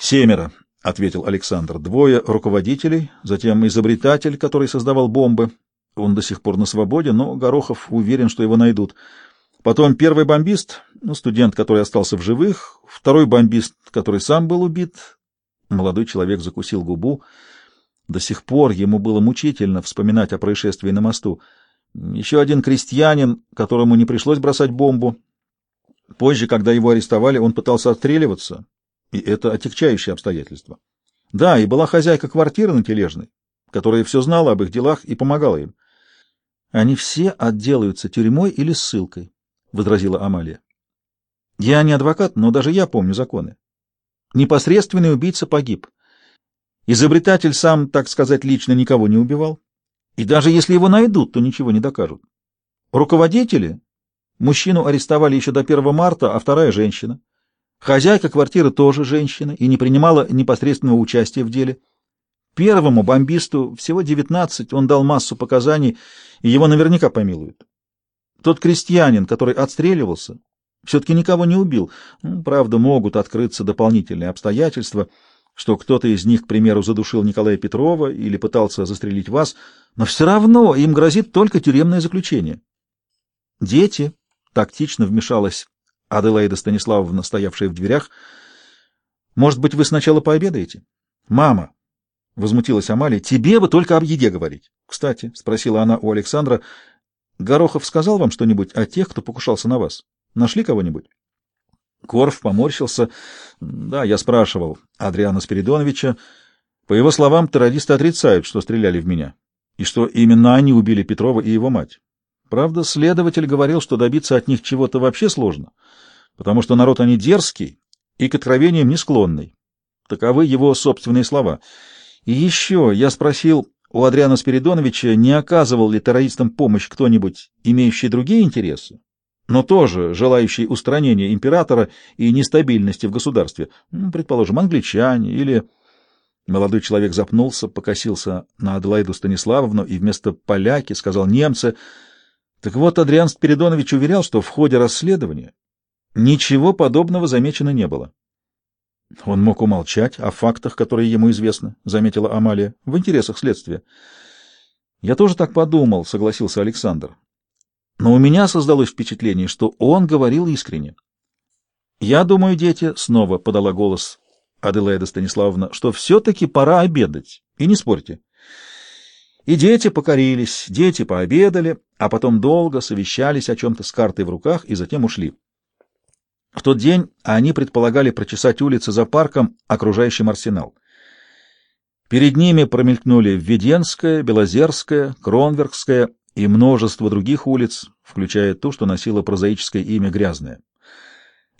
Семеро, — ответил Александр. Двое руководителей, затем изобретатель, который создавал бомбы. Он до сих пор на свободе, но Горохов уверен, что его найдут. Потом первый бомбист, ну, студент, который остался в живых, второй бомбист, который сам был убит. Молодой человек закусил губу. До сих пор ему было мучительно вспоминать о происшествии на мосту. Еще один крестьянин, которому не пришлось бросать бомбу. Позже, когда его арестовали, он пытался отстреливаться, и это отягчающее обстоятельство. Да, и была хозяйка квартиры на Тележной, которая все знала об их делах и помогала им. Они все отделаются тюрьмой или ссылкой, — возразила Амалия. Я не адвокат, но даже я помню законы. Непосредственный убийца погиб. Изобретатель сам, так сказать, лично никого не убивал. И даже если его найдут, то ничего не докажут. Руководители? Мужчину арестовали еще до 1 марта, а вторая — женщина. Хозяйка квартиры тоже женщина и не принимала непосредственного участия в деле. Первому бомбисту всего 19, он дал массу показаний, и его наверняка помилуют. Тот крестьянин, который отстреливался, все-таки никого не убил. Ну, правда, могут открыться дополнительные обстоятельства — что кто-то из них, к примеру, задушил Николая Петрова или пытался застрелить вас, но все равно им грозит только тюремное заключение. Дети, тактично вмешалась Аделаида Станиславовна, стоявшая в дверях, может быть, вы сначала пообедаете? Мама, — возмутилась Амалия, — тебе бы только об еде говорить. Кстати, — спросила она у Александра, — Горохов сказал вам что-нибудь о тех, кто покушался на вас? Нашли кого-нибудь? Корф поморщился. Да, я спрашивал Адриана Спиридоновича. По его словам, террористы отрицают, что стреляли в меня, и что именно они убили Петрова и его мать. Правда, следователь говорил, что добиться от них чего-то вообще сложно, потому что народ они дерзкий и к откровениям не склонный. Таковы его собственные слова. И еще я спросил у Адриана Спиридоновича, не оказывал ли террористам помощь кто-нибудь, имеющий другие интересы, но тоже желающий устранения императора и нестабильности в государстве, ну, предположим, англичане или... Молодой человек запнулся, покосился на Аделаиду Станиславовну и вместо поляки сказал немцы. Так вот, Адриан Спиридонович уверял, что в ходе расследования ничего подобного замечено не было. Он мог умолчать о фактах, которые ему известны, — заметила Амалия, — в интересах следствия. — Я тоже так подумал, — согласился Александр. Но у меня создалось впечатление, что он говорил искренне. «Я думаю, дети», — снова подала голос Аделаида Станиславовна, — «что все-таки пора обедать. И не спорьте». И дети покорились, дети пообедали, а потом долго совещались о чем-то с картой в руках и затем ушли. В тот день они предполагали прочесать улицы за парком, окружающим арсенал. Перед ними промелькнули Введенская, Белозерская, Кронверкская и множество других улиц, включая ту, что носила прозаическое имя Грязная.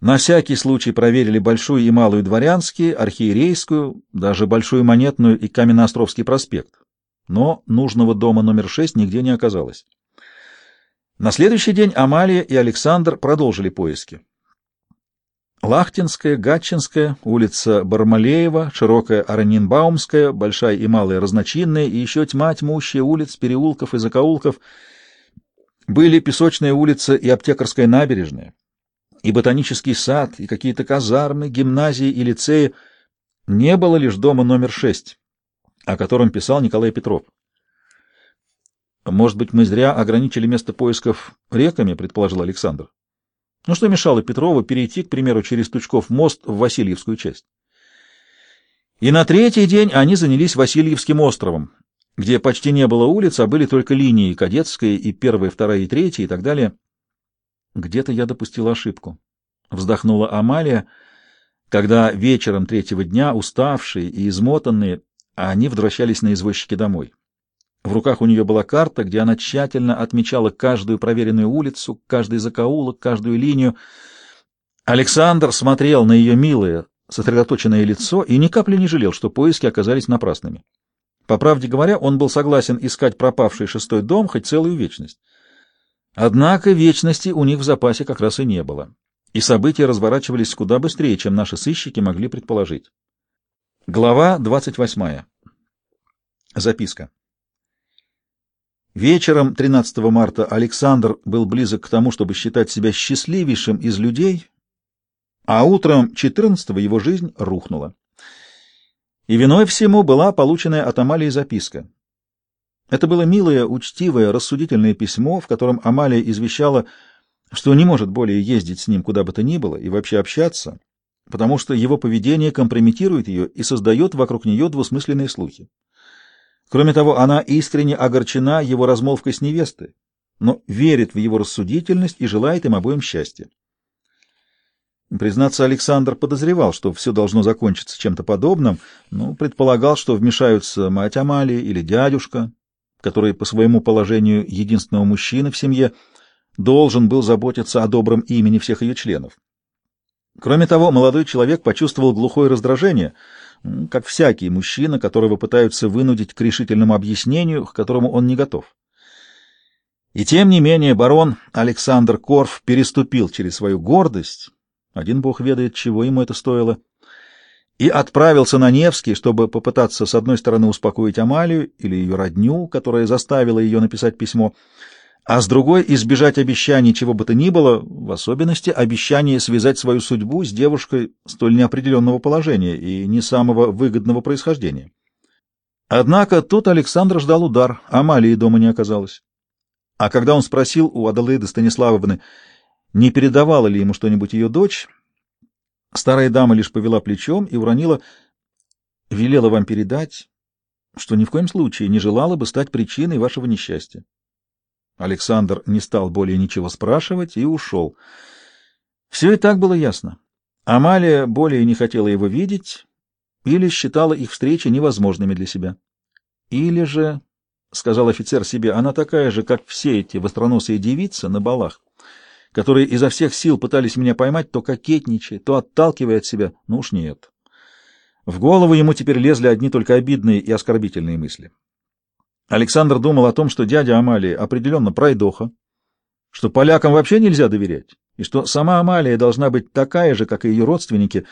На всякий случай проверили Большую и Малую Дворянские, Архиерейскую, даже Большую Монетную и Каменноостровский проспект. Но нужного дома номер шесть нигде не оказалось. На следующий день Амалия и Александр продолжили поиски. Лахтинская, Гатчинская, улица Бармалеева, широкая Аранинбаумская, большая и малая разночинная и еще тьма тьмущая улиц, переулков и закоулков. Были песочная улица и аптекарская набережная, и ботанический сад, и какие-то казармы, гимназии и лицеи. Не было лишь дома номер шесть, о котором писал Николай Петров. «Может быть, мы зря ограничили место поисков реками», — предположил Александр. Ну что мешало Петрову перейти, к примеру, через Тучков мост в Васильевскую часть? И на третий день они занялись Васильевским островом, где почти не было улиц, а были только линии Кадетская и первая, вторая и третья и так далее. Где-то я допустил ошибку. Вздохнула Амалия, когда вечером третьего дня, уставшие и измотанные, они возвращались на извозчике домой. В руках у нее была карта, где она тщательно отмечала каждую проверенную улицу, каждый закоулок, каждую линию. Александр смотрел на ее милое, сосредоточенное лицо и ни капли не жалел, что поиски оказались напрасными. По правде говоря, он был согласен искать пропавший шестой дом хоть целую вечность. Однако вечности у них в запасе как раз и не было, и события разворачивались куда быстрее, чем наши сыщики могли предположить. Глава 28. Записка. Вечером 13 марта Александр был близок к тому, чтобы считать себя счастливейшим из людей, а утром 14 его жизнь рухнула. И виной всему была полученная от Амалии записка. Это было милое, учтивое, рассудительное письмо, в котором Амалия извещала, что не может более ездить с ним куда бы то ни было и вообще общаться, потому что его поведение компрометирует ее и создает вокруг нее двусмысленные слухи. Кроме того, она искренне огорчена его размолвкой с невестой, но верит в его рассудительность и желает им обоим счастья. Признаться, Александр подозревал, что все должно закончиться чем-то подобным, но предполагал, что вмешаются мать Амалии или дядюшка, который по своему положению единственного мужчины в семье должен был заботиться о добром имени всех ее членов. Кроме того, молодой человек почувствовал глухое раздражение, как всякий мужчина, которого пытаются вынудить к решительному объяснению, к которому он не готов. И тем не менее барон Александр Корф переступил через свою гордость, один бог ведает, чего ему это стоило, и отправился на Невский, чтобы попытаться с одной стороны успокоить Амалию или ее родню, которая заставила ее написать письмо, а с другой избежать обещаний чего бы то ни было, в особенности обещания связать свою судьбу с девушкой столь неопределенного положения и не самого выгодного происхождения. Однако тут Александр ждал удар, Амалии дома не оказалось. А когда он спросил у Аделаиды Станиславовны, не передавала ли ему что-нибудь ее дочь, старая дама лишь повела плечом и уронила, велела вам передать, что ни в коем случае не желала бы стать причиной вашего несчастья. Александр не стал более ничего спрашивать и ушел. Все и так было ясно. Амалия более не хотела его видеть или считала их встречи невозможными для себя. Или же — сказал офицер себе, — она такая же, как все эти востроносые девицы на балах, которые изо всех сил пытались меня поймать, то кокетничая, то отталкивая от себя. Ну уж нет. В голову ему теперь лезли одни только обидные и оскорбительные мысли. Александр думал о том, что дядя Амалии определенно пройдоха, что полякам вообще нельзя доверять, и что сама Амалия должна быть такая же, как и ее родственники,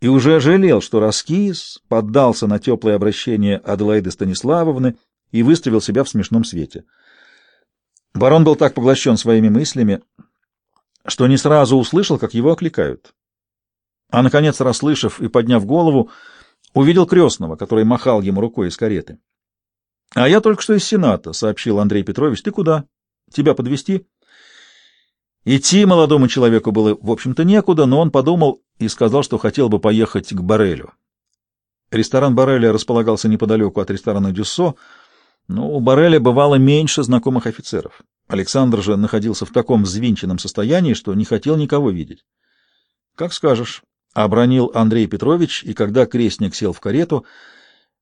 и уже жалел, что Раскис поддался на теплое обращение Аделаиды Станиславовны, и выставил себя в смешном свете. Барон был так поглощен своими мыслями, что не сразу услышал, как его окликают. А, наконец, расслышав и подняв голову, увидел крестного, который махал ему рукой из кареты. — А я только что из Сената, — сообщил Андрей Петрович. — Ты куда? Тебя подвести? Идти молодому человеку было, в общем-то, некуда, но он подумал и сказал, что хотел бы поехать к Барелю. Ресторан Бареля располагался неподалеку от ресторана Дюссо, но у Барреля бывало меньше знакомых офицеров. Александр же находился в таком взвинченном состоянии, что не хотел никого видеть. — Как скажешь, — обронил Андрей Петрович, и когда крестник сел в карету, —